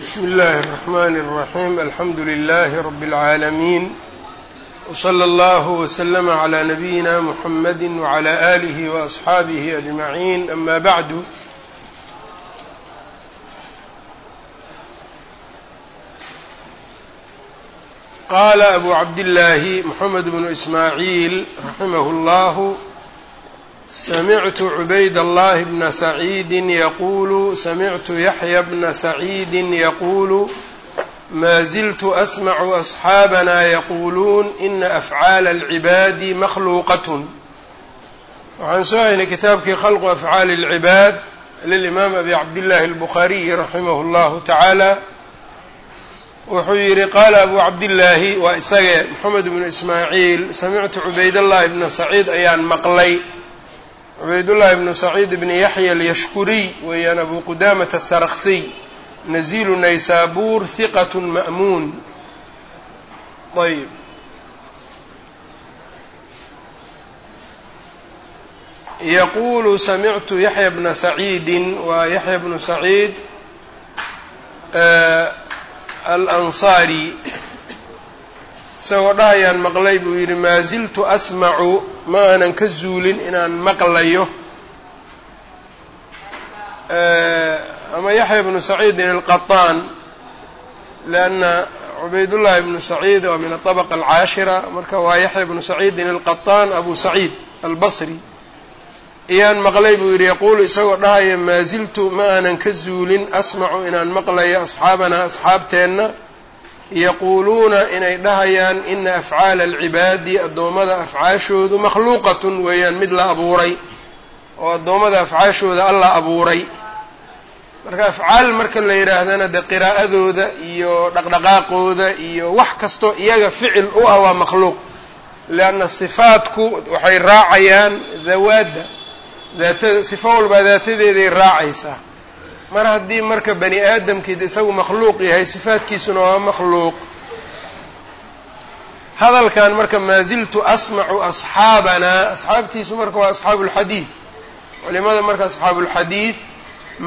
bsm اllh الرحmn الرaحيم alxamdu لlh رb العaalمين وصlى اllه وsلم عlى نbyina mحmd وعlى آlه وأصxaabه أجمعين أma bعd qala أbu cabdالlahi mحamed بن إsmاعيil raximh اllah samictu cubayd allahi bna saciidi yaquulu samictu yaxya bna saciidi yaquulu maa ziltu asmacu asxaabanaa yaquuluun ina afcaala alcibaadi makhluuqatun waxaan soo haynay kitaabkii khalqu afcaali alcibaad lilimaam abi cabdillaahi albukhaariyi raximahu llahu tacaala wuxuu yidhi qaala abu cabdillaahi waa isagee moxamed bnu ismaaciil samictu cubaydallahi bna saciid ayaan maqlay cubaydullahi bnu saciid bni yaxya alyashkuriy weeyaan abu qudamata asarksiy nazilu naysaabuur hiqat ma'muun ayb yaquulu samictu yaxya bna saciidin waa yaxya bnu saciid alansaari isagoo dhahayaan maqlay buu yidhi maa ziltu asmacu ma aanan ka zuulin inaan maqlayo ama yaxya bnu saciidin alqaطaan lianna cubaydullahi bnu saciid waa min aطabqa alcaashira marka waa yaxya bnu saciidin alqaطaan abu saciid albasri iyaan maqlay buu yidhi yaquulu isagoo dhahaya maa ziltu ma aanan ka zuulin asmacu inaan maqlayo asxaabanaa asxaabteenna yaquuluuna inay dhahayaan ina afcaala alcibaadi addoommada afcaashoodu makhluuqatun weeyaan mid la abuuray oo addoommada afcaashooda alla abuuray. Marka afcaal marka la yidhaahdana dee qiraa'adooda iyo dhaqdhaqaaqooda iyo wax kastoo iyaga ficil u ah waa makhluuq. Lianna sifaadku waxay raacayaan dawaadda daatada sifo walbaa daatadeeday raacaysaa mar haddii marka bani aadamkiid isagu makhluuq yahay sifaadkiisuna waa makhluuq. Hadalkan marka maa ziltu asmacu asxaabanaa asxaabtiisu marka waa asxaabu ulxadiid culimada marka asxaabuulxadiid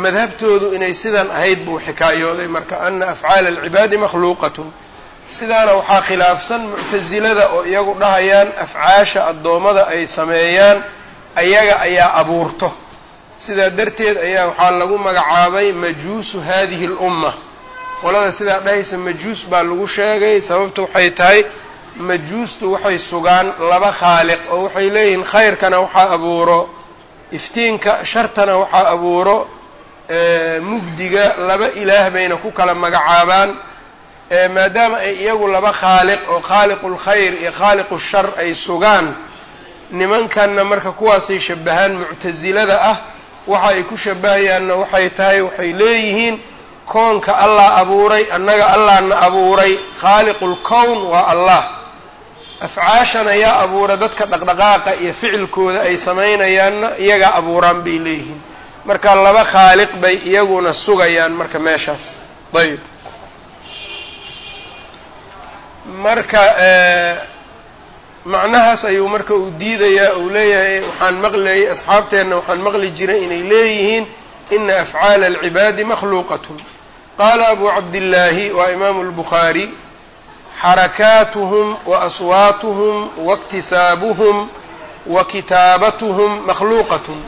madhabtoodu inay sidan ahayd buu xikaayooday marka ana afcaala alcibaadi makhluuqatun. Sidaana waxaa khilaafsan muctasilada oo iyagu dhahayaan afcaasha addoommada ay sameeyaan ayaga ayaa abuurto sidaa darteed ayaa waxaa lagu magacaabay majuusu hadihi اlumma qolada sidaa dhahaysa majuus baa lagu sheegay sababtu waxay tahay majuustu waxay sugaan laba khaaliq oo waxay leeyihiin khayrkana waxaa abuuro iftiinka shartana waxaa abuuro mugdiga laba ilaah bayna ku kala magacaabaan maadaama ay iyagu laba khaaliq oo khaaliqu اlkhayr iyo khaaliqu shar ay sugaan nimankanna marka kuwaasay shabahaan muctasilada ah waxa ay ku shabahayaanna waxay tahay waxay leeyihiin koonka allah abuuray annaga allahna abuuray. Khaaliqu lkown waa allah. Afcaashana yaa abuura dadka dhaqdhaqaaqa iyo ficilkooda ay samaynayaanna iyagaa abuuraan bay leeyihiin. Marka laba khaaliq bay iyaguna sugayaan marka meeshaas. Ayb marka macnahaas ayuu marka uu diidayaa uu leeyahay waxaan maqlayay asxaabteenna waxaan maqli jiray inay leeyihiin ina afcaala alcibaadi makhluuqatun. Qaala abu cabdillaahi waa imaamu lbukhaari xarakaatuhum wa aswaatuhum waiktisaabuhum wa kitaabatuhum makhluuqatun.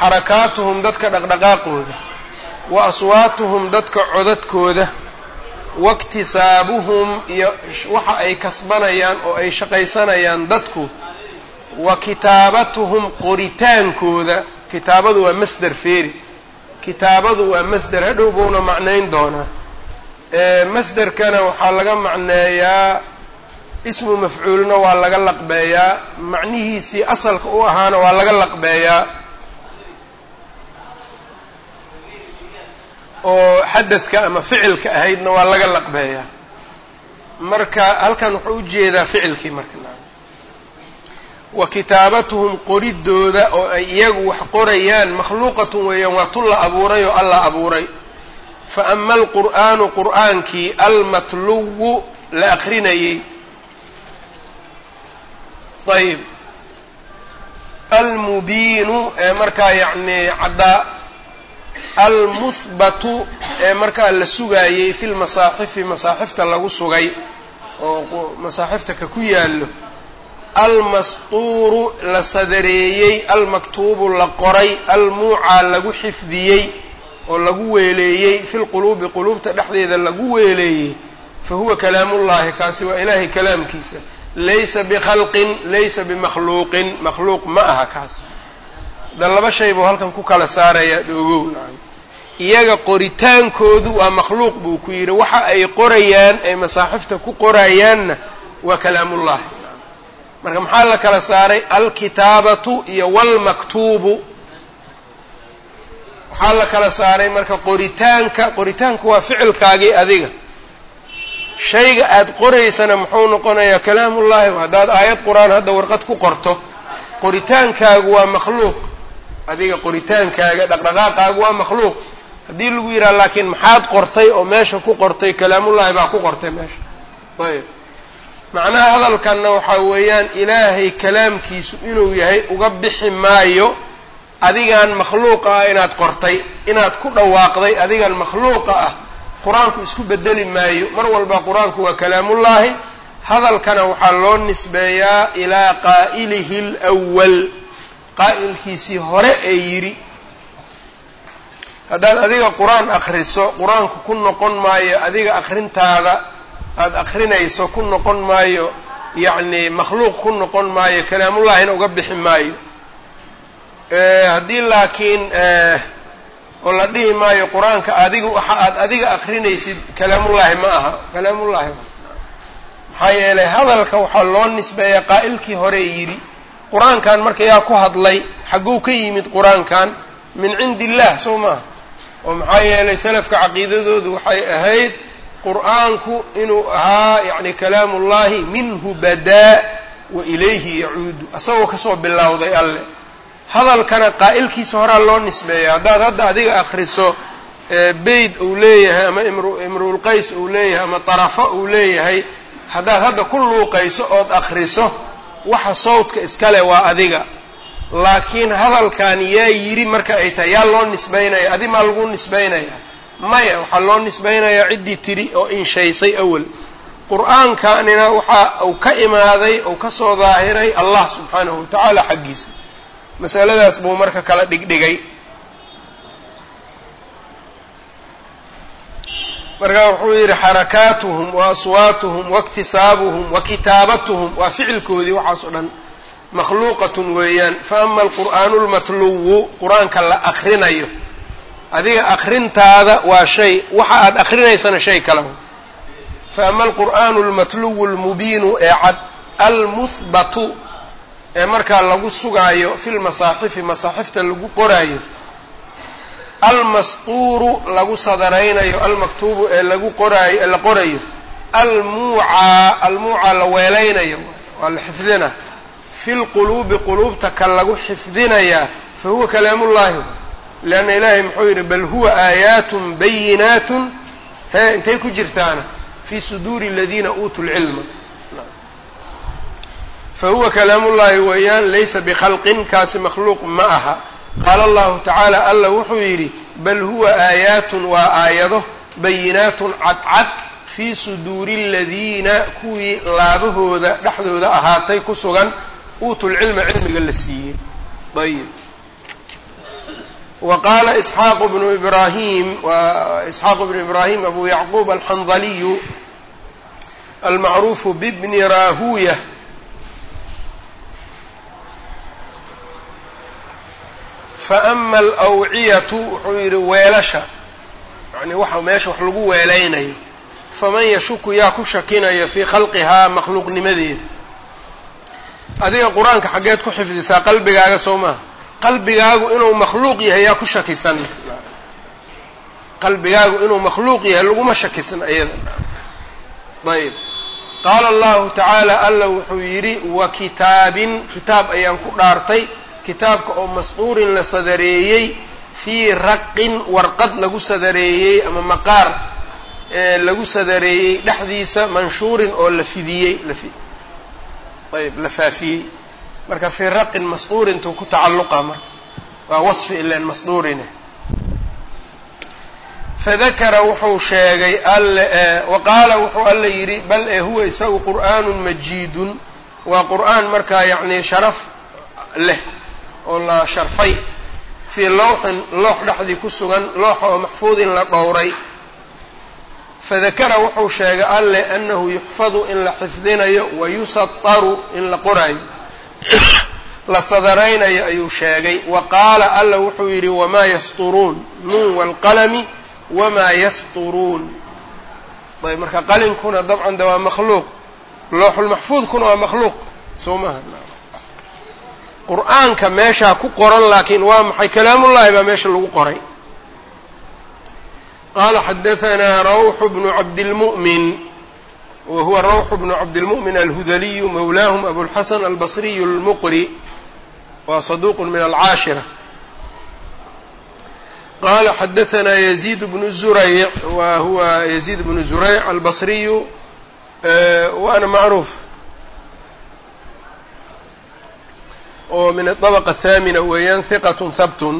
Xarakaatuhum dadka dhaqdhaqaaqooda wa aswaatuhum dadka codadkooda waiktisaabuhum iyo waxa ay kasbanayaan oo ay shaqaysanayaan dadku wa kitaabatuhum qoritaankooda. Kitaabadu waa masder feeri kitaabadu waa masder hadhow buuna macnayn doonaa. Masderkana waxaa laga macneeyaa ismu mafcuulna waa laga laqbeeyaa macnihiisii asalka u ahaana waa laga laqbeeyaa oo xadadka ama ficilka ahaydna waa laga laqbeeyaa marka halkan wuxuu u jeedaa ficilkii marka. Wa kitaabatuhum qoridooda oo ay iyagu wax qorayaan makhluuqatun weeyaan waa tu la abuuray oo alla abuuray. Fa ama alqur'aanu qur'aankii almatluwu la akrinayey ayb almubiinu ee markaa yacnii caddaa almuhbatu ee markaa la sugaayey fi lmasaaxifi masaaxifta lagu sugay oo masaaxifta ka ku yaallo almastuuru la sadareeyey almaktuubu la qoray almuucaa lagu xifdiyey oo lagu weeleeyey fi lquluubi quluubta dhexdeeda lagu weeleeyey fa huwa kalaamullahi kaasi waa ilaahay kalaamkiisa. Laysa bikhalqin laysa bimakhluuqin makhluuq ma aha kaas. Da laba shay buu halkan ku kala saarayaa dhoogow nacam iyaga qoritaankoodu waa makhluuq buu ku yidhi. Waxa ay qorayaan ay masaaxifta ku qorayaanna waa kalaamullahi marka maxaa la kala saaray? Alkitaabatu iyo walmaktuubu. Waxaa la kala saaray marka qoritaanka qoritaanku waa ficilkaagii adiga. Shayga aada qoraysana muxuu noqonayaa kalaamullahi haddaad aayad qur'aan hadda warqad ku qorto qoritaankaagu waa makhluuq. Adiga qoritaankaaga dhaqdhaqaaqaagu waa makhluuq haddii lagu yidhaha laakiin maxaad qortay oo meesha ku qortay kalaamullahi baa ku qortay meesha. Ayb macnaha hadalkanna waxaa weeyaan ilaahay kalaamkiisu inuu yahay uga bixi maayo adigaan makhluuqa ah inaad qortay inaad ku dhawaaqday adigan makhluuqa ah qur'aanku isku bedeli maayo. Mar walba qur'aanku waa kalaamullaahi. Hadalkana waxaa loo nisbeeyaa ilaa qaa'ilihi lwal qaa'ilkiisii hore ee yidhi haddaad adiga qur'aan akhriso qur'aanku ku noqon maayo adiga akhrintaada aada akhrinayso ku noqon maayo yacni makhluuq ku noqon maayo kalaamullahina uga bixi maayo. Haddii laakiin oo la dhihi maayo qur'aanka adiga waxa aad adiga akrinaysid kalaamullaahi ma aha. Kalaamullaahi maxaa yeelay hadalka waxaa loo nisbeeyaa qaa'ilkii hore yidhi qur'aankan marka yaa ku hadlay xagguu ka yimid qur'aankan min cindi illah soo maaha oo maxaa yeelay salafka caqiidadoodu waxay ahayd qur'aanku inuu ahaa yacni kalaamullaahi minhu badaa wa ilayhi yacuudu. Asagoo ka soo bilowday alle. Hadalkana qaa'ilkiisa horaa loo nisbeeya haddaad hadda adiga akriso beyd uu leeyahay ama imruulqays uu leeyahay ama tarafo uu leeyahay haddaad hadda ku luuqayso ood akriso waxa sawdka iskale waa adiga laakiin hadalkan yaa yidhi marka ay tahay yaa loo nisbaynaya adi maa lagu nisbaynaya. Maya waxaa loo nisbaynayaa ciddii tidhi oo inshaysay awel qur'aankanina waxa uu ka imaaday uu ka soo daahiray allah subxaanahu watacaala xaggiisa. Masaladaas buu marka kala dhigdhigay. Marka wuxuu yidhi xarakaatuhum wa aswaatuhum waiktisaabuhum wa kitaabatuhum. Waa ficilkoodii waxaas o dhan makhluuqatun weeyaan fa ama alqur'aanu lmatluwu qur'aanka la akrinayo adiga akrintaada waa shay waxa aad akrinaysana shay kale. Fa ama alqur'aanu almatluwu almubiinu ee cad almuhbatu ee markaa lagu sugaayo fi lmasaaxifi masaaxifta lagu qoraayo. Almastuuru lagu sadaraynayo almaktuubu ee lagu qoraayo la qorayo. Almuucaa almuucaa la weelaynayo waa la xifdina fi lquluubi quluubta ka lagu xifdinayaa fa huwa kalaamullaahi leanna ilaahay muxuu yidhi bal huwa aayaatun bayinaatun hee intay ku jirtaana fii suduuri aladiina uutuu lcilma fahuwa kalaamullaahi weeyaan laysa bikhalqin kaasi makhluuq ma aha qaala allahu tacaala alla wuxuu yidhi bal huwa aayaatun waa aayado bayinaatun cadcad fii suduuri aladiina kuwii laabahooda dhexdooda ahaatay ku sugan uutulcilma cilmiga la siiyey. Ayib. Wa qaala isxaaqu bnu ibraahim wa isxaaqu bnu ibraahim abu yacquub alxandaliyu almacruufu bibni raahuya faama alawciyatu wuxuu yidhi weelasha. Yani waxa meesha wax lagu weelaynayo faman yashuku yaa ku shakinayo fii khalqihaa makhluuqnimadeeda adiga qur'aanka xaggeed ku xifdisaa qalbigaaga soo maha qalbigaagu inuu makhluuq yahay yaa ku shakisan qalbigaagu inuu makhluuq yahay laguma shakisan ayada. Ayb qaala allahu tacaala alla wuxuu yidhi wa kitaabin kitaab ayaan ku dhaartay kitaabka oo masduurin la sadareeyey fii raqin warqad lagu sadareeyey ama maqaar lagu sadareeyey dhexdiisa manshuurin oo la fidiyey ayb la faafiyey marka fii raqin masduurintuu ku tacalluqa marka waa wasfi ilan masduurine. Fadakara wuxuu sheegay alle wa qaala wuxuu alle yidhi bal ee huwa isagu qur'aanun majiidun. Waa qur'aan markaa yacnii sharaf leh oo la sharfay. Fii lowxin loox dhexdii ku sugan looxa oo maxfuudin la dhowray fadakara wuxuu sheegay alle annahu yuxfadu in la xifdinayo wa yusataru in la qoraayo la sadaraynayo ayuu sheegay wa qaala alla wuxuu yidhi wamaa yasturuun nuun waalqalami wamaa yasturuun ayb marka qalinkuna dabcan de waa makhluuq looxulmaxfuudkuna waa makhluuq soo maha qur'aanka meeshaa ku qoran laakiin waa maxay kalaamullaahi baa meesha lagu qoray qaala xadahanaa rawxu bnu cabdilmu'min wa huwa rawxu bnu cabdilmu'min alhudaliyu mawlaahum abulxasan albasriyu almuqri waa saduuq min alcaashira qala xadahanaa yaziid bnu zurayc wa huwa yaziid bnu zurayc albasriyu waana macruuf oo min aطabqa athaamina weeyaan hiqat habtun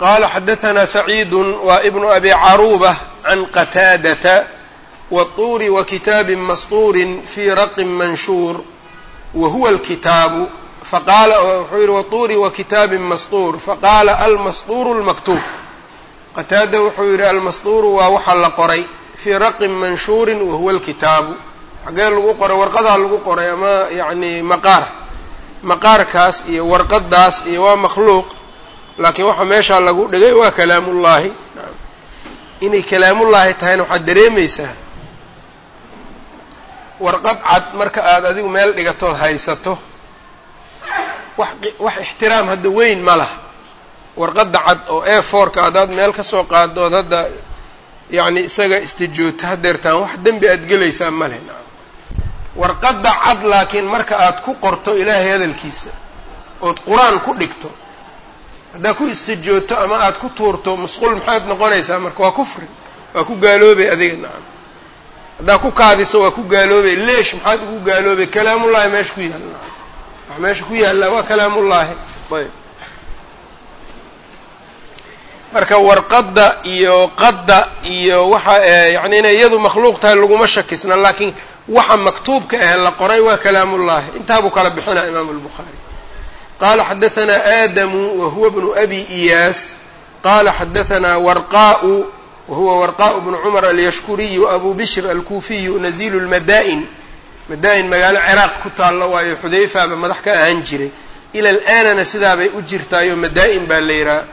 qala xadahanaa saciidu wa ibnu abi caruuba can qataadata wاطuuri wa kitaabi masطuuri fi raqin manshuur wa huwa اlkitaabu faqaala wuxuu yidhi watuuri wa kitaabin masطuur faqaala almasطuuru اlmaktuub qataada wuxuu yidhi almasطuuru waa waxa la qoray fii raqin manshuurin wahuwa اlkitaabu xagee lagu qoray warqadaa lagu qoray ama yacni maqaar maqaarkaas iyo warqadaas iyo waa makhluuq laakiin waxa meeshaa lagu dhigay waa kalaamullaahi. Inay kalaamullaahi tahayna waxaad dareemaysaa. Warqad cad marka aada adigu meel dhigatood haysato. Wax wax ixtiraam hadda weyn ma laha. Warqadda cad oo e fourka haddaad meel ka soo qaadood hadda yacni isaga istijoogto hadeertaan wax dembi aad gelaysaa ma leh. Warqadda cad laakiin marka aad ku qorto ilaahay hadalkiisa ood qur'aan ku dhigto haddaad ku istijoogto ama aad ku tuurto musqul maxaad noqonaysaa marka? Waa kufri. Waa ku gaaloobay adiga nacam haddaad ku kaadiso waa ku gaaloobay. Leesh maxaad ugu gaaloobay? Kalaamullahi meesha ku yaalla nacam wax meesha ku yaallaa waa kalaamullaahi. Ayb. Marka warqadda iyo qadda iyo waxa yani inay iyadu makhluuq tahay laguma shakisna laakiin waxa maktuubka ah la qoray waa kalaamullaahi. Intaabuu kala bixinaa imaamu albukhaari qala xadahanaa aadamu wa bnu abi iyaas qala xadahanaa warqaau wa huwa warqaءu bnu cumar alyashkuriyu abu bishr alkuufiyu nazilu lmadaa'in madaa-in magaalo ciraaq ku taallo waayo xudayfaaba madax ka ahaan jiray ila alaanana sidaabay u jirtaayo madaa-in baa la yidhaha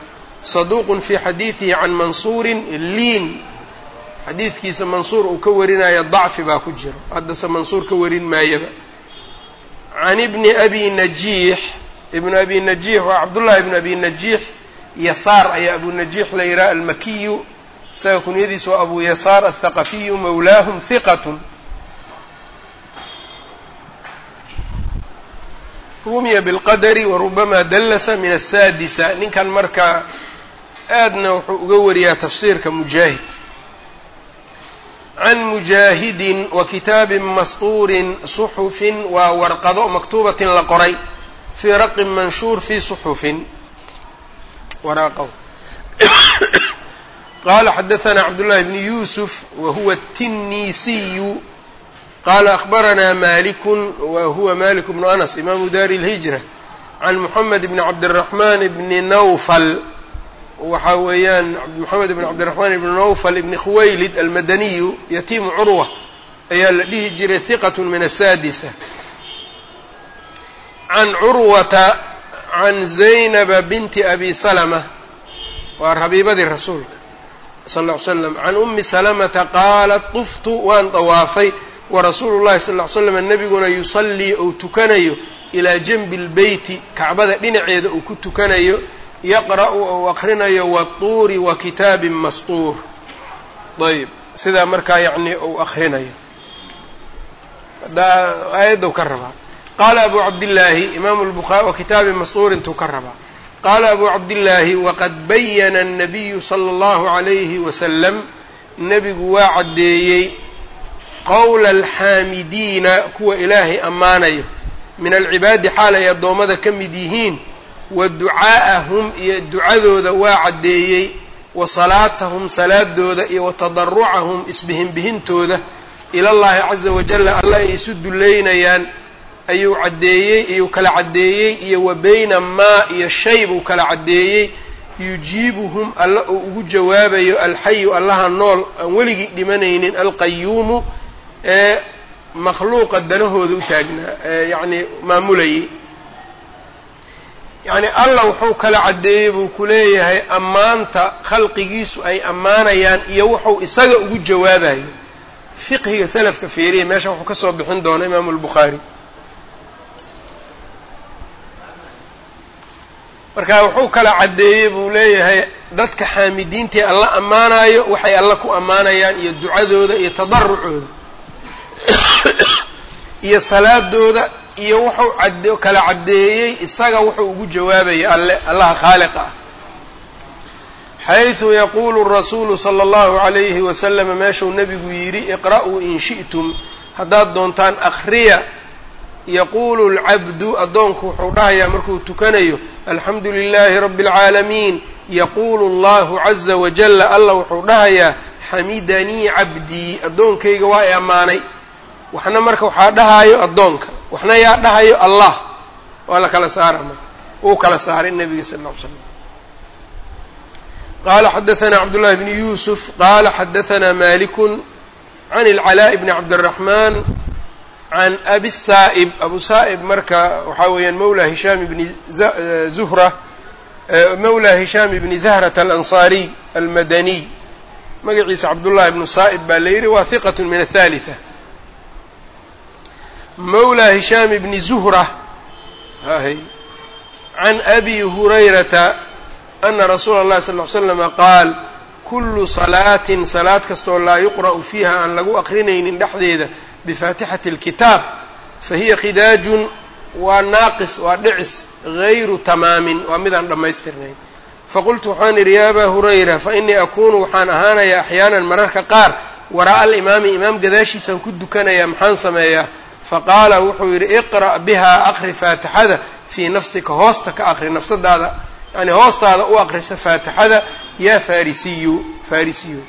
saduuqun fii xadiidihi can mansuurin liin xadiidkiisa mansuur uu ka warinaya dacfi baa ku jiro haddase mansuur ka warin maayaba can ibni abi najiix ibnu abi najiix waa cabdullahi ibnu abi najiix yasaar ayaa abu najiix la yidhaha almakiyu isaga kunyadiisa waa abu yasaar athaqafiyu mawlaahum hiqatun rumiya bilqadari warubama dallasa min asaadisa ninkan marka aadna wuxuu uga wariyaa tafsiirka mujaahid. Can mujaahidin wa kitaabin masطuurin suxufin waa warqado maktuubatin la qoray fii raqin manshuur fii suxufin waraaqo qala xadaثna cabdullahi bni yuusuf wa huwa الtinisiyu qala akhbaranaa malikun wa huwa malik bnu anas imaamu dari اlhijra can moxamed bni cabdiraxman bni nawfal waxaa weeyaan moxamed bn cabdiraxmaan ibni nawfal ibni khuwaylid almadaniyu yatiimu curwa ayaa la dhihi jiray hiqat min asaadisa can curwata can zaynaba binti abi salama waa rabiibadii rasuulka sal ll ly slam can umi salamata qaalat tuftu waan dawaafay warasuulu llahi sal ly slam nebiguna yusallii ou tukanayo ilaa janbi lbeyti kacbada dhinaceeda uu ku tukanayo yaqra'u ou aqrinayo watuuri wa kitaabin mastuur ayb sidaa markaa yacni uu aqrinayo aayaddu ka rabaa qaala abu cabdillaahi imaamu lbuhaari wa kitaabi masduur qaala abuu cabdillaahi waqad bayana annabiyu sala allahu calayhi wasalam nebigu waa caddeeyey qowla alxaamidiina kuwa ilaahay ammaanayo min alcibaadi xaal ay addoommada ka mid yihiin wa ducaa'ahum iyo ducadooda waa caddeeyey wa salaatahum salaadooda iyo wa tadarucahum isbihinbihintooda ilallaahi caza wajalla alla ay isu dullaynayaan ayuu caddeeyey iyuu kala caddeeyey iyo wa bayna maa iyo shay buu kala caddeeyey. Yujiibuhum alla uu ugu jawaabayo alxayu allaha nool aan weligii dhimanaynin alqayuumu ee makhluuqa danahooda u taagnaa ee yacnii maamulayay yacni allah wuxuu kala caddeeyey buu ku leeyahay ammaanta khalqigiisu ay ammaanayaan iyo wuxuu isaga ugu jawaabayo fiqhiga salafka fiiriya meesha wuxuu ka soo bixin doona imaamu albukhaari marka wuxuu kala caddeeyey buu leeyahay dadka xaamidiintii alla ammaanayo waxay alla ku ammaanayaan iyo ducadooda iyo tadarucooda iyo salaadooda iyo wuxuu ad kala caddeeyey isaga wuxuu ugu jawaabaya alle allaha khaaliqa ah xayثu yaquulu rasuulu salى اllahu عalayhi waslama meeshuu nebigu yidhi iqra'uu in shi'tum haddaad doontaan akhriya yaquulu اlcabdu addoonku wuxuu dhahayaa markuu tukanayo alxamdu lilaahi rabbi اlcaalamiin yaquulu اllahu caza wajala allah wuxuu dhahayaa xamidanii cabdii addoonkayga waa i ammaanay waxna marka waxaa dhahaayo addoonka waxna yaa dhahayo allah waa la kala saara marka wuu kala saaray nebiga sal ll ly slam qala xadaثna cabdullahi bni yuusuf qala xadaثna maliku can اlcalaaء bni cabdالraxman can abi saa'ib abu saa'ib marka waxaa weeyaan mawla hishaam ibni zuhra mawla hishaam ibni zahrata alansaariy almadaniy magaciisa cabdullahi ibnu saa'ib baa la yidhi waa hiqat min athalitha mawla hishaam ibni zuhra hay can abi hurayrata ana rasuula allahi sal ly slama qaal kullu salaatin salaad kastoo laa yuqra'u fiiha aan lagu aqrinaynin dhexdeeda bifaatixati اlkitaab fahiya khidaajun waa naaqis waa dhicis gayru tamaamin waa midaan dhammaystirnayn faqultu waxaan idhi ya abaa hurayra fainii akunu waxaan ahaanayaa axyaanan mararka qaar waraa'a alimaami imaam gadaashiisaan ku dukanaya maxaan sameeyaa faqaala wuxuu yidhi iqra' bihaa aqri faatixada fii nafsika hoosta ka aqri nafsadaada yani hoostaada u aqrisa faatixada yaa farisiyu farisiyu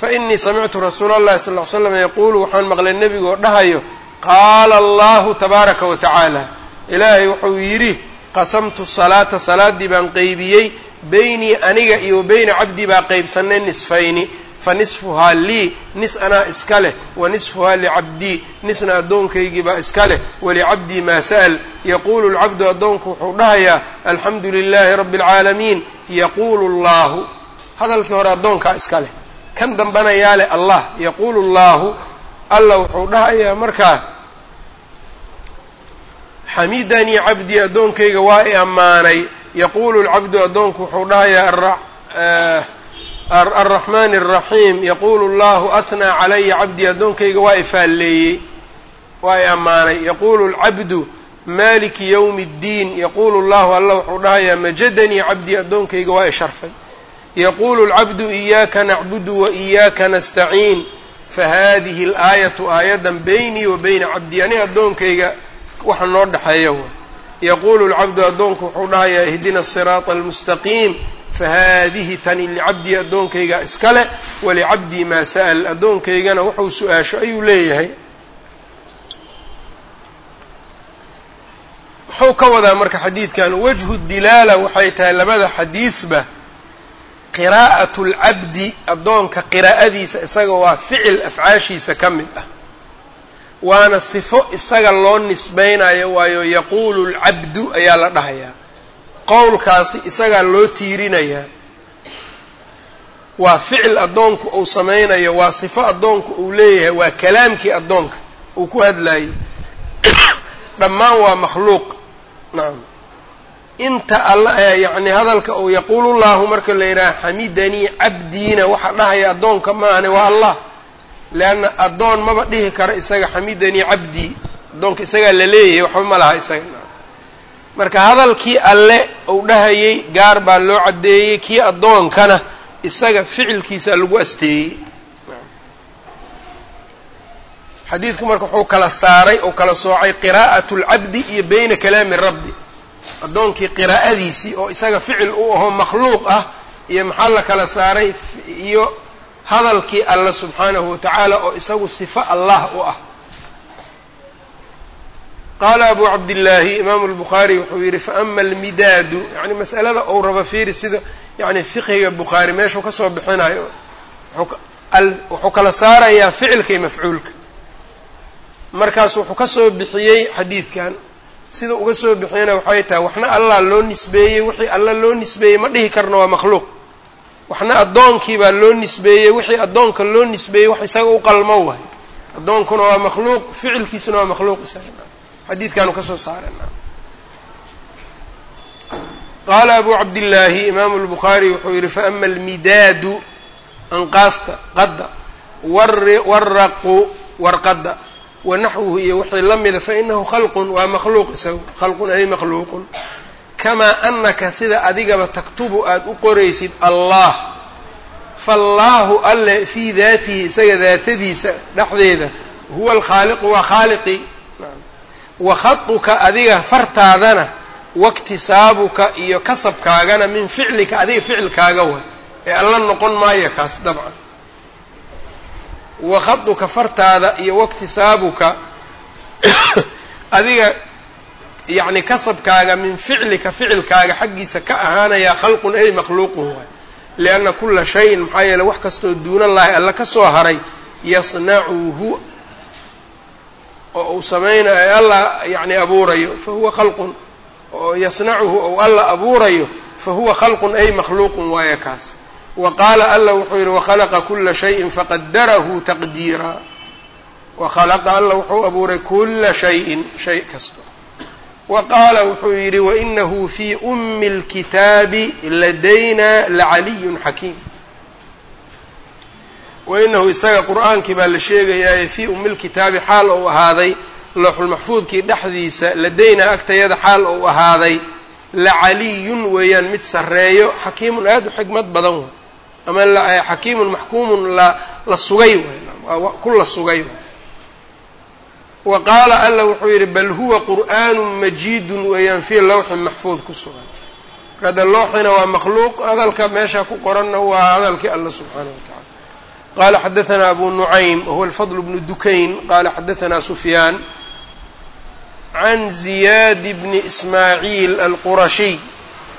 fainii samictu rasuula allahi sal ly slam yaquulu waxaan maqlay nebigoo dhahayo qaala allahu tabaaraka wa tacaala. Ilaahay wuxuu yidhi qasamtu salaata salaaddii baan qeybiyey beynii aniga iyo beyna cabdii baa qeybsannay nisfayni fa nisfuhaa lii nis anaa iska leh wa nisfuhaa licabdii nisna addoonkaygii baa iska leh walicabdii maa sa'al. Yaquulu lcabdu addoonku wuxuu dhahayaa alxamdu lilaahi rabbi alcaalamiin yaquulu llaahu. Hadalkii hore addoonkaa iska leh kan dambana yaa leh allah yaquulu llaahu allah wuxuu dhahayaa markaa xamidanii cabdii addoonkayga waa i ammaanay. Yaquulu lcabdu addoonku wuxuu dhahayaa alraxmaani alraxiim yaquulu llahu ahnaa calaya cabdii addoonkayga waa i faalleeyey waa i ammaanay. Yaquulu lcabdu maliki yowmi اddiin yaquulu llahu alla wuxuu dhahayaa majadanii cabdii addoonkayga waa i sharfay yaquulu lcabdu iyaaka nacbudu wa iyaaka nastaciin fahadihi alaayatu aayaddan beynii wa beyna cabdii ani addoonkayga waxa noo dhexeeya wa yaquulu lcabdu addoonku wuxuu dhahayaa ihdina asiraata almustaqiim fahaadihi tani licabdii addoonkayga iska leh walicabdii maa sa'al addoonkaygana wuxuu su'aasho ayuu leeyahay muxuu ka wadaa marka xadiidkan wajhu dilaala waxay tahay labada xadiidba qiraa'atu lcabdi addoonka qiraa'adiisa isaga waa ficil afcaashiisa ka mid ah. Waana sifo isaga loo nisbaynayo waayo yaquulu lcabdu ayaa la dhahayaa. Qowlkaasi isagaa loo tiirinayaa. Waa ficil addoonku uu samaynayo waa sifo addoonku uu leeyahay waa kalaamkii addoonka uu ku hadlaayey dhammaan waa makhluuq. Nacam inta alla yacni hadalka uu yaquulu llahu marka la yidhaha xamidanii cabdiina waxa dhahaya addoonka maahane waa allah. Leanna addoon maba dhihi karo isaga xamidanii cabdii addoonka isagaa la leeyahay waxba ma laha isaga. Marka hadalkii alle uu dhahayey gaar baa loo caddeeyey kii addoonkana isaga ficilkiisa lagu asteeyey. Xadiidku marka wuxuu kala saaray oo kala soocay qiraa'atu lcabdi iyo beyna kalaami rabbi addoonkii qiraa'adiisii oo isaga ficil u ahoo makhluuq ah iyo maxaa la kala saaray iyo hadalkii alla subxaanahu watacaala oo isagu sifo allah u ah. Qaala abu cabdillaahi imaamu lbukhaari wuxuu yidhi faama almidaadu yani mas'alada ou raba fiiri sida yani fiqhiga bukhaari meeshuu ka soo bixinayo wuxuu kala saarayaa ficilka iyo mafcuulka. Markaas wuxuu ka soo bixiyey xadiidkan sida uga soo bixiyana waxay tahay waxna allah loo nisbeeyey wixii alla loo nisbeeyey ma dhihi karno waa makhluuq. Waxna addoonkii baa loo nisbeeyey wixii addoonka loo nisbeeyey wax isaga u qalmo waay. Addoonkuna waa makhluuq ficilkiisuna waa makhluuq isaga. Xadiidkaanu ka soo saarana qaala abu cabdillaahi imaamu lbukhaari wuxuu yidhi faama almidaadu anqaasta qadda waraqu warqadda wanaxwuhu iyo wixii la mida fainahu khalqun waa makhluuq isagu. Khalqun ay makhluuqun. Kamaa anaka sida adigaba taktubu aada u qoraysid allah. Faallaahu alle fii daatihi isaga daatadiisa dhexdeeda. Huwa alkhaaliqu waa khaaliqi. Wa khaduka adiga fartaadana. Waiktisaabuka iyo kasabkaagana min ficlika adiga ficilkaaga way ee alla noqon maayo kaas dabcan wa khaduka fartaada iyo waiktisaabuka adiga yacni kasabkaaga min ficlika ficilkaaga xaggiisa ka ahaanayaa khalqun ay makhluuqun waay. Lianna kula shayin maxaa yeele wax kastoo duunallaahi alla ka soo haray yasnacuhu oo uu samaynayo alla yacni abuurayo fa huwa khalqun. Oo yasnacuhu ou alla abuurayo fa huwa khalqun ay makhluuqun waayo kaas wa qaala alla wuxuu yidhi wakhalaqa kula shayin faqadarahu taqdiira. Wakhalaqa alla wuxuu abuuray kula shayin shay kasto. Wa qaala wuxuu yidhi wainahu fii ummi اlkitaabi ladayna lacaliyun xakiim. Wainahu isaga qur'aankii baa la sheegayaa fii ummi lkitaabi xaal ou ahaaday looxulmaxfuudkii dhexdiisa ladaynaa agtayada xaal ou ahaaday lacaliyun weeyaan mid sarreeyo xakiimun aada u xikmad badan ama eh, xakiimun maxkuumun la sugay ku la sugay wa qaala alla wuxuu yidhi bal huwa qur'aanu majiidun weeyaan fii lawxin maxfuud ku sugan. Kada looxina waa makhluuq hadalka meesha ku qoranna waa hadalkii alla subxaana wa tacala qala xadaanaa abu nucaym wahuwa alfadl bnu dukayn qala xadaanaa sufyaan can ziyaad bni ismaaciil alqurashiy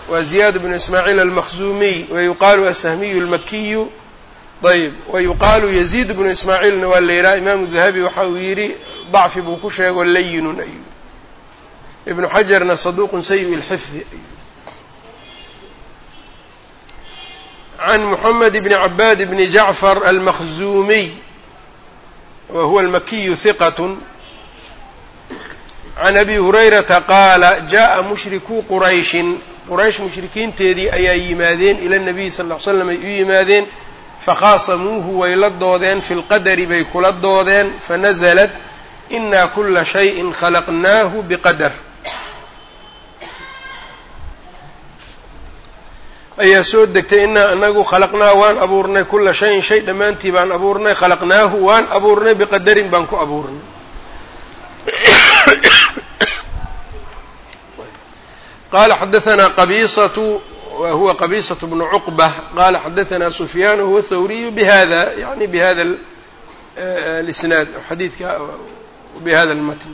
wa ziyaad bnu ismaaciil almakhzuumiy wayuqaalu ashmiyu lmakiyu ayb wayuqaalu yaziid bnu ismaaciilna waa la yidhaha imaamu dahabi waxa uu yidhi dacfi buu ku sheego layinun ayuu. Ibnu xajarna saduuqun sayu ilxifdi ayuu. Can moxamed bni cabaad bni jacfar almakhzuumiy wa almakiyu hiqatun can abi hurayrata qaala jaءa mushrikuu qurayshin quraysh mushrikiinteedii ayaa yimaadeen ila nabiyi sal ll slam ay u yimaadeen fakhaasamuuhu way la doodeen fi lqadari bay kula doodeen fanaزlat ina kula shayin khalaqnaahu biqadar. Ayaa soo degtay inaa anagu khalaqnaa waan abuurnay kula shayin shay dhammaantii baan abuurnay khalaqnaahu waan abuurnay biqadarin baan ku abuurnay qala xadaثna qabisatu wa huwa qabisatu bnu cuqbة qala xadaثna sufyaan huwa thawriyu bhada yani bhada اlisnaad xadiidka bhada اlmatn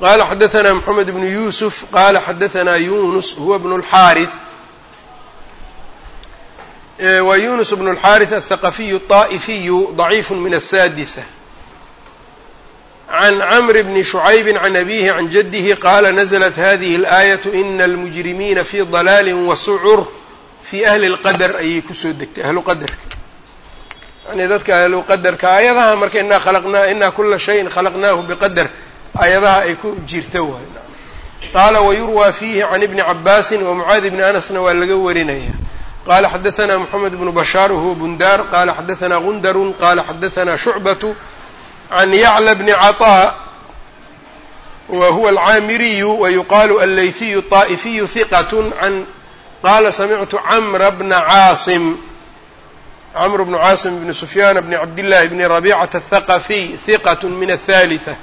qala xadaثna mxamed bnu yusuf qala xadaثna yunus huwa bnu اlxaariث wa yunus bnu اlxaariث aلthaqafiyu الطaئifiyu ضaciif min الsadisة can cmr bni shucaybi can abihi can jadihi qaala naزlat hadihi اlآayaة ina اlmujrimiina fi ضalaali wasucur fi ahli اlqadr ayay kusoo degtay ahlu qadarka yani dadka ahlu qadarka aayadaha marka inaa khalaqnaa ina kula shayin khalaqnaahu biqadar aayadaha ay ku jirta waay qaala wayurwى fiihi can ibni cabaasi wamucaadi bni anasna waa laga warinaya qala xadaثna mxamed bnu bashaar wahuwa bundaar qala xadaثna gundaru qala xadaثna shucbaة can yacla bni caطاء wa huwa alcaamiriyu wayuqaalu allayhiyu طaa'ifiyu hiqat can qaala samictu camra bna caasim camr bnu caasim bni sufyaan bni cabdillahi bni rabicata athaqafiy hiqat min athalitثة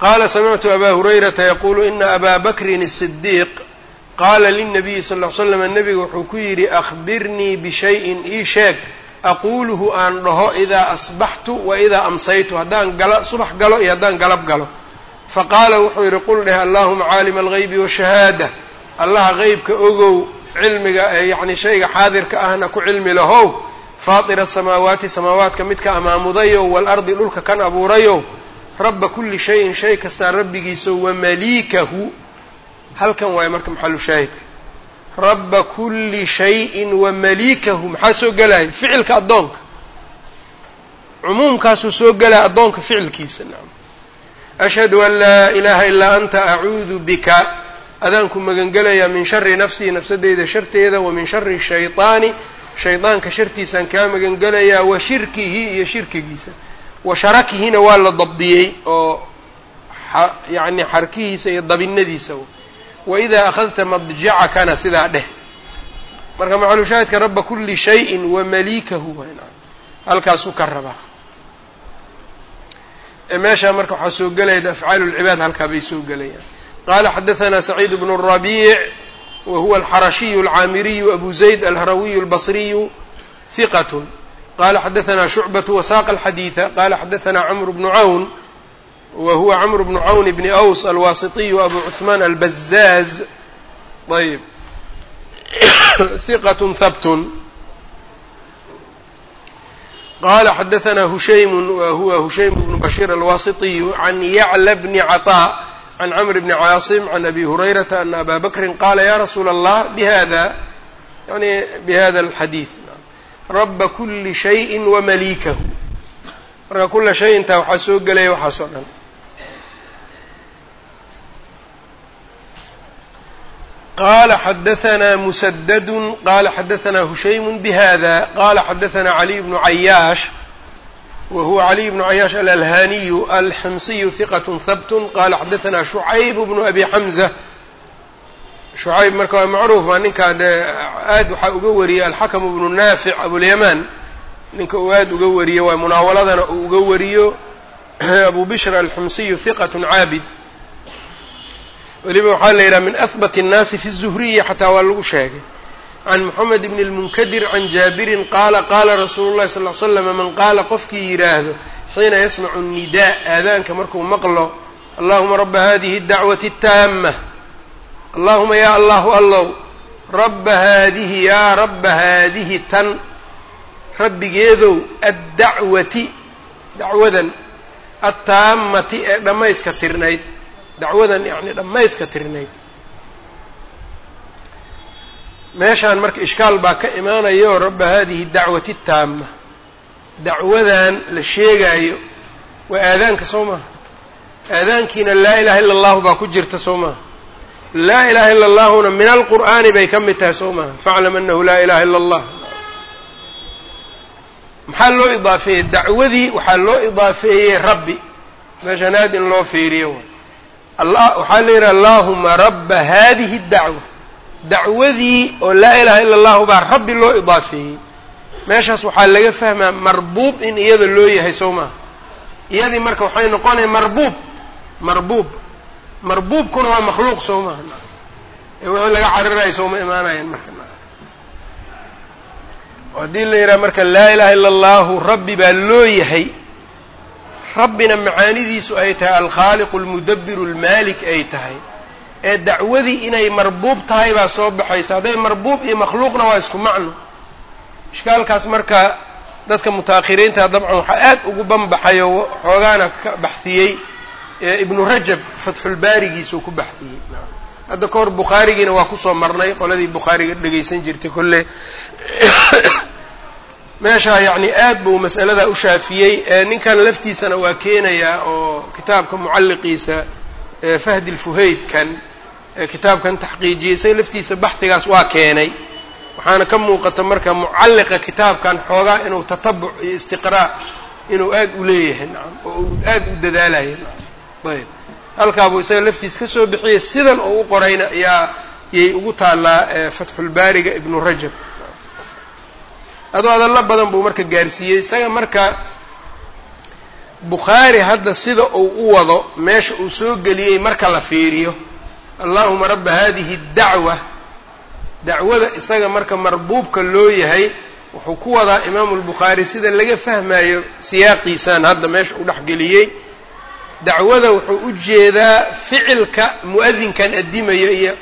qaala samictu aba hurayrata yaqulu ina aba bakrin الصidiiq qaala lilnabiyi sal ll ly slam nebiga wuxuu ku yidhi akhbirnii bishayin ii sheeg aquuluhu aan dhaho idaa asbaxtu wa idaa amsaytu. Haddaan subax galo iyo haddaan galab galo. Faqaala wuxuu yidhi qul dheh allahuma caalima algaybi washahaada allaha qeybka ogow cilmiga yacni shayga xaadirka ahna ku cilmi lahow faatira asamaawaati samaawaadka midka amaamudayow waalardi dhulka kan abuurayow rabba kulli shayin shay kastaa rabbigiisa wamaliikahu halkan waayo marka maxalu rabba kulli shayin wamaliikahu maxaa soo gelaya ficilka addoonka cumuumkaasuu soo gelaya addoonka ficilkiisa nacam ashhadu an laa ilaaha ilaa anta acuudu bika adaanku magangelayaa min shari nafsii nafsadeyda sharteeda wa min shari shayطaani shaydaanka shartiisaan kaa magangelayaa wa shirkihi iyo shirkigiisa wa sharakihina waa la dabdiyey oo yacni xarkihiisa iyo dabinadiisa waidaa akhadta madjacakana sidaa dheh marka macalushaahidka raba kuli shayin wamaliikahu halkaasuu ka rabaa meeshaa marka waxaa soo gelaya afcaal lcibaad halkaa bay soo gelayaan qala xadaثna سacيid بن الربيع whuwa الxarashiyu الcaamiriyu abu زayd alharawiyu الbصriyu ثiqة qala xadaثna شhucbaة وsاq الxadيiثa qala xadaثna cmr بن cawn wa huwa cmr بن cawn بn أws alwasiطiyu abu cثman albazaz ayb ثiqة habt qala xadaثna hushaym wa huwa hushaym بن bashيr alwasiطiyu can yعlى bni cطاء can cmr bni caasim can abi hurayrata ana aba bakrin qaala ya rasuula allah bihada yani bihada alxadiid raba kuli shayin wamaliikahu marka kula shay intaa waxaa soo gelaya waxaas oo dhan qala xadaanaa musadadu qala xadaanaa hushaymu bihada qala xadaanaa caliy bnu cayaash wa huwa caliy bnu cayaash alalhaniyu alximsiyu hiqat habt qala xadaanaa shucayb bnu abi xamza shucayb marka waa macruuf waa ninkaa dee aad waxaa uga wariyey alxakamu bnu naafic abulyamaan ninka uu aad uga wariyo waa munaawaladana uu uga wariyo abu bishr alximsiyu hiqat caabid weliba waxaa la yidhaha min ahbat الnaasi fi الzuhriyi xataa waa lagu sheegay can moxamed bn اlmunkadir can jaabirin qaala qaala rasuulu llahi sal l slama man qaala qofkii yidhaahdo xiina yasmacu الnidaa aadaanka markuu maqlo allahuma raba hadihi اdacwati الtaama allahuma ya allahu allow rabba haadihi yaa rabba haadihi tan rabbigeedow addacwati dacwadan attaamati ee dhammayska tirnayd dacwadan yacni dhammayska tirnayd meeshaan marka ishkaal baa ka imaanayo rabba hadihi dacwati taama dacwadan la sheegaayo waa aadaanka soo maha aadaankiina laa ilaha illa allahu baa ku jirta soo maha laa ilaha illa allahuna min alqur'aani bay ka mid tahay soo maha faclam anahu laa ilaha illa allah maxaa loo idaafeeyey? Dacwadii waxaa loo idaafeeyey rabbi. Meeshaan aad in loo fiiriyo waxaa la yidhi allahuma rabba hadihi dacwa dacwadii oo laa ilaha illa allahu baa rabbi loo idaafeeyey. Meeshaas waxaa laga fahmaa marbuub in iyada loo yahay soo maha iyadii marka waxay noqonaya marbuub marbuub. Marbuubkuna waa makhluuq soo maha ee wixii laga cariraya sooma imaanayaan marka? Haddii la yidhaha marka laa ilaha illa allahu rabbi baa loo yahay rabbina macaanidiisu ay tahay alkhaaliqu almudabiru almaalik ay tahay. ee dacwadii inay marbuub tahay baa soo baxaysa. hadday marbuub iyo makhluuqna waa isku macno. ishkaalkaas marka dadka mutaakhiriinta dabcan waxaa aad ugu banbaxay oo xoogaana ka baxiyey ibnu rajab fatxulbaarigiisuu ku baxiyey hadda ka hor bukhaarigiina waa ku soo marnay. Qoladii bukhaariga dhegaysan jirtay kolle meeshaa yacni aad buu mas'aladaa u shaafiyey ninkan laftiisana waa keenayaa oo kitaabka mucalliqiisa fahdi lfuhaydkan kitaabkan say laftiisa baxhigaas waa keenay. Waxaana ka muuqata marka mucalliqa kitaabkan xoogaa inuu tatabuc iyo istiqraa' inuu aad u leeyahay nacam oo uu aad u dadaalaya. Nacam ayb halkaabuu isaga laftiisa ka soo bixiyey sidan oo u qorayna ayaa yay ugu taallaa fatxulbaariga ibnu rajab adoo adallo badan buu marka gaarsiiyey. Isaga marka bukhaari hadda sida uu u wado meesha uu soo geliyey marka la fiiriyo allahuma rabba hadihi اdacwa dacwada isaga marka marbuubka loo yahay wuxuu ku wadaa imaamu lbukhaari sida laga fahmayo siyaaqiisaan hadda meesha u dhexgeliyey dacwada wuxuu u jeedaa ficilka mu'adinkan addimayo iyo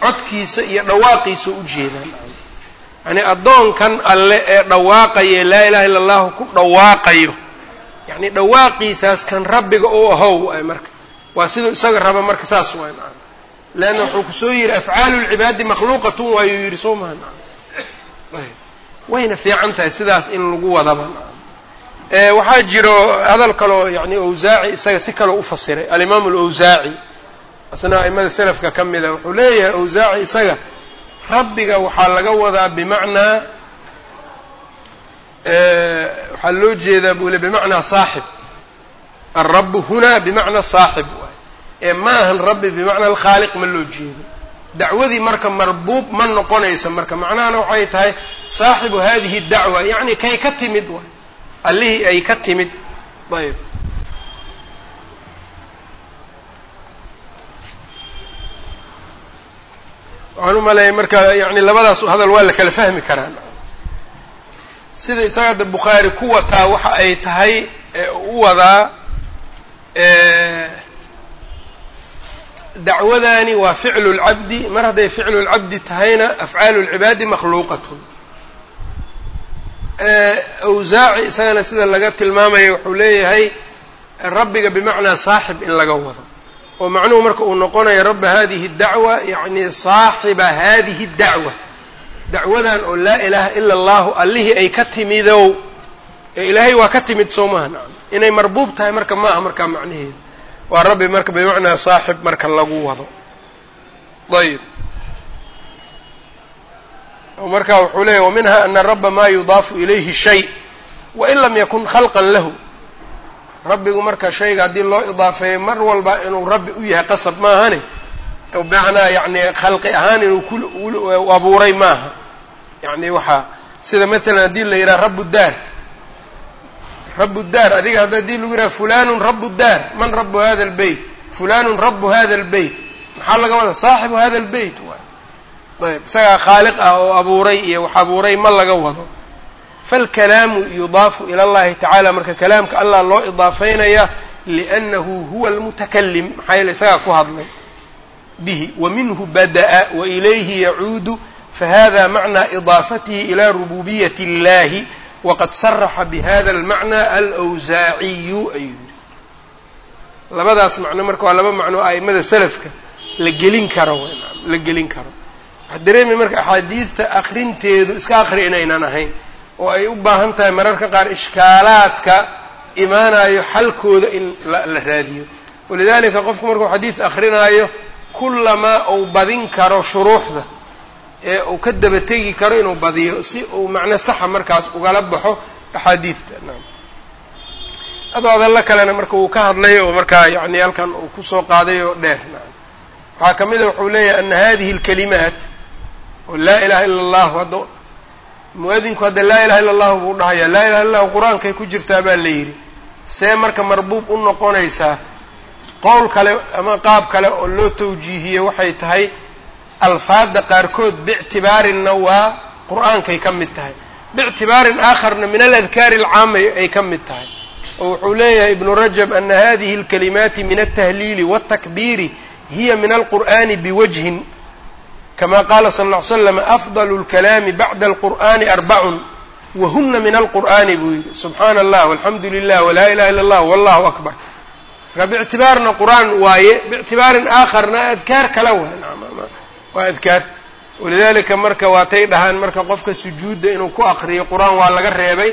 codkiisa iyo dhawaaqiisa u yacni addoonkan alle ee dhawaaqaye laa ilaha illa allahu ku dhawaaqayo. Yacni dhawaaqiisaas kan rabbiga u ahow waay marka. Waa siduu isaga raba marka saas waay maa leanna wuxuu ku soo yidhi afcaalu lcibaadi makhluuqatun waayuu yidhi soo maha wayna fiican tahay sidaas in lagu wadaba waxaa jiro hadal kaloo yani awsaaci isaga si kaloo ufasiray alimaamu alawsaaci asna aimada selafka ka mida wuxuu leeyahay awsaaci isaga rabbiga waxaa laga wadaa bimacnaa waxaa loo jeedaa buu le bimacnaa saaxib. Alrabu hunaa bimacna saaxib waay ee ma ahan rabbi bimacna alkhaaliq ma loo jeedo. Dacwadii marka marbuub ma noqonaysa marka macnahana waxay tahay saaxibu hadihi dacwa yacni kay ka timid waay allihii ay ka timid. Ayb waxaan u maleeyay marka yani labadaas hadal waa la kala fahmi karaa sida isaga hadda bukhaari ku wataa waxa ay tahay u wadaa dacwadani waa ficlu lcabdi mar hadday ficlu lcabdi tahayna afcaalu lcibaadi makhluuqatun. Awsaaci isagana sida laga tilmaamaya wuxuu leeyahay rabbiga bimacnaa saaxib in laga wado oo macnuhu marka uu noqonayo rabba hadihi dacwa yacni saaxiba hadihi dacwa. Dacwadan oo laa ilaaha ila allahu allihii ay ka timidow. Ee ilaahay waa ka timid soo maha nacam inay marbuub tahay marka ma aha markaa macnaheedu. Waa rabbi marka bimacnaa saaxib marka lagu wado. Ayb marka wuxuu leeyahy waminha ana raba ma yudaafu ilayhi shay wain lam yakun khalqan lahu rabbigu marka shayga haddii loo idaafeeyo mar walba inuu rabbi u yahay qasab maahane bimacnaa yani khalqi ahaan inuu ku abuuray maaha. Yani waxaa sida maalan haddii la yidhaha rabu daar. Rabu daar adiga haddii lagu yidhaha fulanun rabu daar. Man rabu hada lbeyt fulanun rabu hada lbeyt maxaa laga wadaa? Saaxibu hada lbeyt waay. Ayb isagaa khaaliq ah oo abuuray iyo wax abuuray ma laga wado falkalaamu yudaafu ila allahi tacala marka kalaamka allah loo idaafeynaya liannahu huwa almutakalim maxaa yeele isagaa ku hadlay bihi wa minhu bada'a wa ilayhi yacuudu fahada macnaa idaafatihi ila rububiyati اllahi waqad saraxa bihada almacna alwsaaciyu ayuu yihi labadaas macno marka waa laba macno a'imada salafka la gelin karo la gelin karo waxaa dareemay marka axaadiidta akrinteedu iska akri inaynan ahayn oo ay u baahan tahay mararka qaar ishkaalaadka imaanayo xalkooda in la raadiyo. Walidalika qofku markuu xadiid akrinaayo kulamaa uu badin karo shuruuxda ee uu ka daba tegi karo inuu badiyo si uu macno saxa markaas ugala baxo axaadiidta adoo adallo kalena marka uu ka hadlay oo markaa yani halkan uu ku soo qaaday oo dheer. Waxaa ka mida wuxuu leeyahay ana hadihi اlkalimaat oo laa ilaha ila hadda mu'adinku hadda laa ilaha illa allahu buu dhahaya laa ilaha illa llahu qur'aankay ku jirtaa baa la yidhi. See marka marbuub u noqonaysaa qowl kale ama qaab kale oo loo tawjiihiyey waxay tahay alfaadda qaarkood biictibaarinna waa qur'aankay ka mid tahay. Biictibaarin aakharna min aladkaari alcaama ay ka mid tahay. Oo wuxuu leeyahay ibnu rajab ana hadihi alkalimaati min altahliili waltakbiiri hiya min alqur'ani biwajhin kama qaala sal ll ly slam afdalu lkalaami bacda alqur'ani arbacun wahuna min alqur'ani buu yidhi subxaana allah walxamdu lilah walaa ilaha illa allah wallahu akbar marka biictibaarna qur'aan waaye biictibaarin aakharna adkaar kale waa adkaar walidalika marka waatay dhahaan marka qofka sujuudda inuu ku aqriyo qur'aan waa laga reebay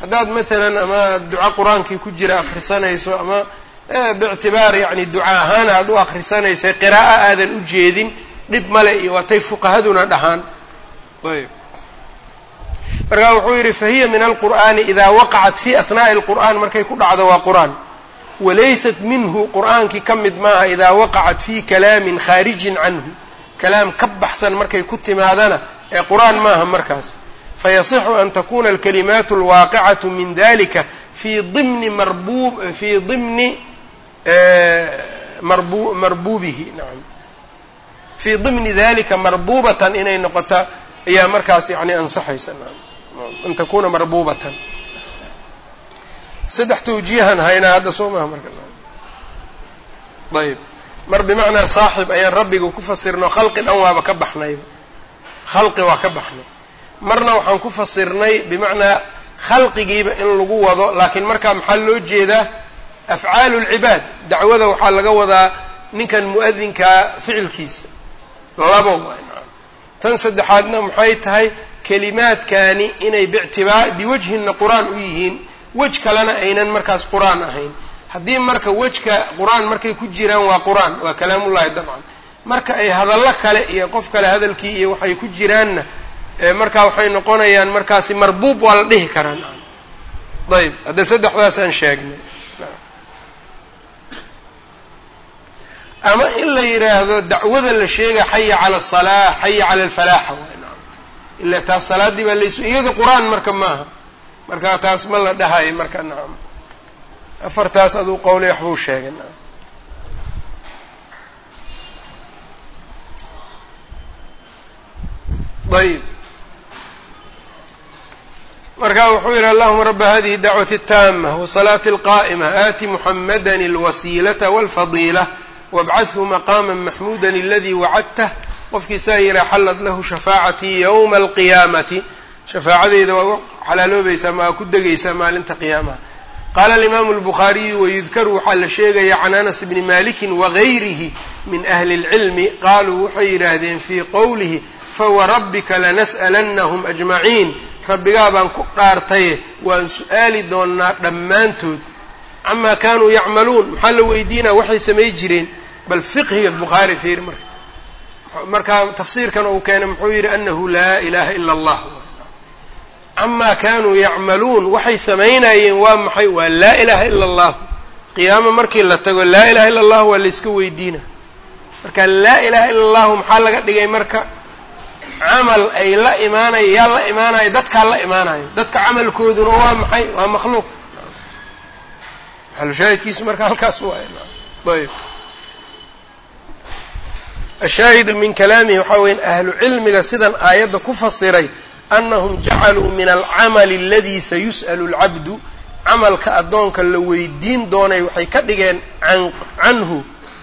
haddaad maalan ama duco qur'aankii ku jira akhrisanayso ama biictibaar yani duca ahaan aada u akhrisanaysa qiraa'o aadan u jeedin dhib male iyo waatay fuqahaduna dhahaan. Ayb markaa wuxuu yidhi fahiya min alqur'ani ida waqacat fi ahnaa'i alqur'an markay ku dhacdo waa qur'aan. Walaysat minhu qur'aankii ka mid maaha idaa waqacat fi kalaamin khaarijin canhu. Kalaam ka baxsan markay ku timaadana ee qur'aan maaha markaas. Fayasixu an takuna alkalimaatu alwaaqicatu min dalika fi dimni marbub fi dimni marbu marbuubihi. Nacam fii dimni dalika marbuubatan inay noqota ayaa markaas yani ansaxaysa. An takuna marbuubatan. Saddex tawjiihan haynaa hadda soo marka. Ayb mar bimacnaa saaxib ayaan rabbiga ku fasirno khalqi dhan waaba ka baxnayba khalqi waa ka baxnay. Marna waxaan ku fasirnay bimacnaa khalqigiiba in lagu wado laakiin markaa maxaa loo jeedaa afcaalu lcibaad dacwada waxaa laga wadaa ninkan mu'adinkaa ficilkiisa labo tan saddexaadna maxay tahay kelimaadkani inay bictibaa biwajhinna qur'aan u yihiin. Wej kalena aynan markaas qur'aan ahayn. Haddii marka wejka qur'aan markay ku jiraan waa qur'aan waa kalaamullahi dabcan. Marka ay hadallo kale iyo qof kale hadalkii iyo waxay ku jiraanna markaa waxay noqonayaan markaasi marbuub waa la dhihi karaa ayb hadda saddexdaasaan sheegnay ama in la yidhaahdo dacwada la sheega xaya cala asalaa xaya cala alfalaaxa ila taas salaaddii baa laysu iyada qur-aan marka maaha marka taas ma la dhahayo marka nacam afartaas aduu qowlay waxbuu sheegay nacam ayb marka wuxuu yihi allahuma raba hadihi dacwati الtaamة wsalaati اlqaa'ma aati muxamada اlwasiilaةa wاlfadiilة wabcahu maqaama maxmuuda aladii wacadtah qofkii saa yihaa xallad lahu shafaacatii yowma alqiyaamati shafaacadeyda waa u xalaaloobaysaa ma ku degaysaa maalinta qiyaamaha qaala alimaamu albukhaariyu wayudkaru waxaa la sheegaya can anas bni malikin wagayrihi min ahli اlcilmi qaaluu waxay yidhaahdeen fii qowlihi fawarabbika lanas'alanahum ajmaciin rabbigaa baan ku dhaartaye waan su'aali doonnaa dhammaantood camaa kaanuu yacmaluun maxaa la weydiinaa waxay samay jireen bal fiqhiga bukhaari fiir marka. Markaa tafsiirkan uu keenay muxuu yidhi anahu laa ilaha ila allah. Camaa kaanuu yacmaluun waxay samaynayeen waa maxay? Waa laa ilaha ila allah. Qiyaamo markii la tago laa ilaha illa allah waa layska weydiina marka laa ilaha illa allahu maxaa laga dhigay marka? Camal ay la imaanayo yaa la imaanayo dadkaa la imaanayo dadka camalkooduna waa maxay? Waa makhluuq. Maxalushaahidkiisu marka halkaas waay ayb ashaahidu min kalaamihi waxaa weya ahlu cilmiga sidan aayadda ku fasiray anahum jacaluu min alcamali aladii sayus'alu alcabdu camalka addoonka la weydiin doonay waxay ka dhigeen canhu.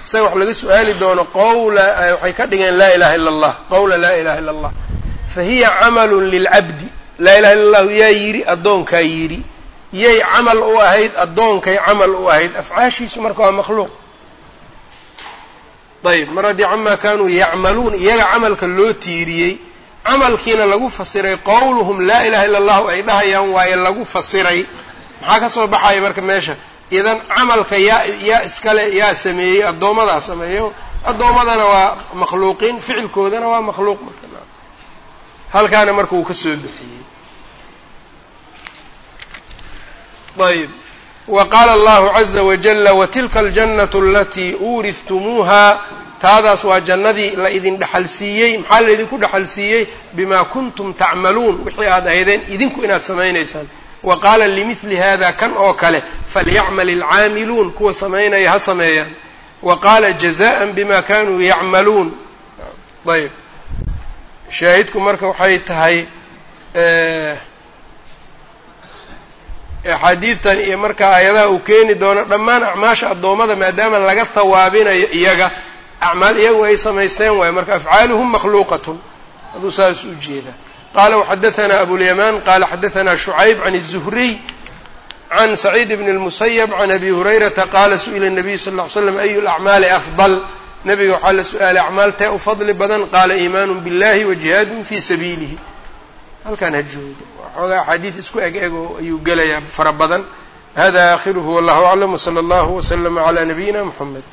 Isaga wax laga su'aali doono qowla waxay ka dhigeen laa ilaha illa allah qowla laa ilaha illa allah. Fa hiya camalun lilcabdi. Laa ilaha illa allahu yaa yidhi addoonkaa yidhi yay camal u ahayd addoonkay camal u ahayd. Afcaashiisu marka waa makhluuq ayb mar haddii camaa kaanuu yacmaluun iyaga camalka loo tiiriyey camalkiina lagu fasiray qowluhum laa ilaha illa allahu ay dhahayaan waaye lagu fasiray. Maxaa ka soo baxaya marka meesha? Idan camalka yaa yaa iskale yaa sameeyey addoommadaa sameeyo addoommadana waa makhluuqiin ficilkoodana waa makhluuq halkaana marka uu ka soo bixiyey. Ayb wa qaala allahu caza wajala watilka aljannatu alatii uurihtumuuha taadaas waa jannadii la idin dhexal siiyey maxaa laydinku dhexal siiyey bimaa kuntum tacmaluun wixii aad ahaydeen idinku inaad samaynaysaan. Wa qaala limidli hada kan oo kale falyacmal ilcaamiluun kuwa samaynaya ha sameeyaan. Wa qaala jazaan bima kanuu yacmaluun. Ayb shaahidku marka waxay tahay axaadiidtan iyo marka aayadaha uu keeni doono dhammaan acmaasha addoommada maadaama laga hawaabinayo iyaga acmaal iyagu ay samaysteen waayo marka afcaaluhum makhluuqatun aduu saas u jeeda qala وxadaثna abulyaman qala xadaثna شhucayb can الزhriy can سacيid bn الmusayb can abi hurayrata qala su'ila الnabiyu sal ly slam ayu اlacmaali afضل nabiga waxaa la su-aalay acmaaltee u fadli badan qaala iimaanu biاllahi wajihaadu fii sabiilihi halkan ha joogo. Waxoogaa axaadiid isku eg ego ayuu gelayaa fara badan. Hada aakhiruhu wallahu aclam wsala allahu wslama cla nabiyina mxamed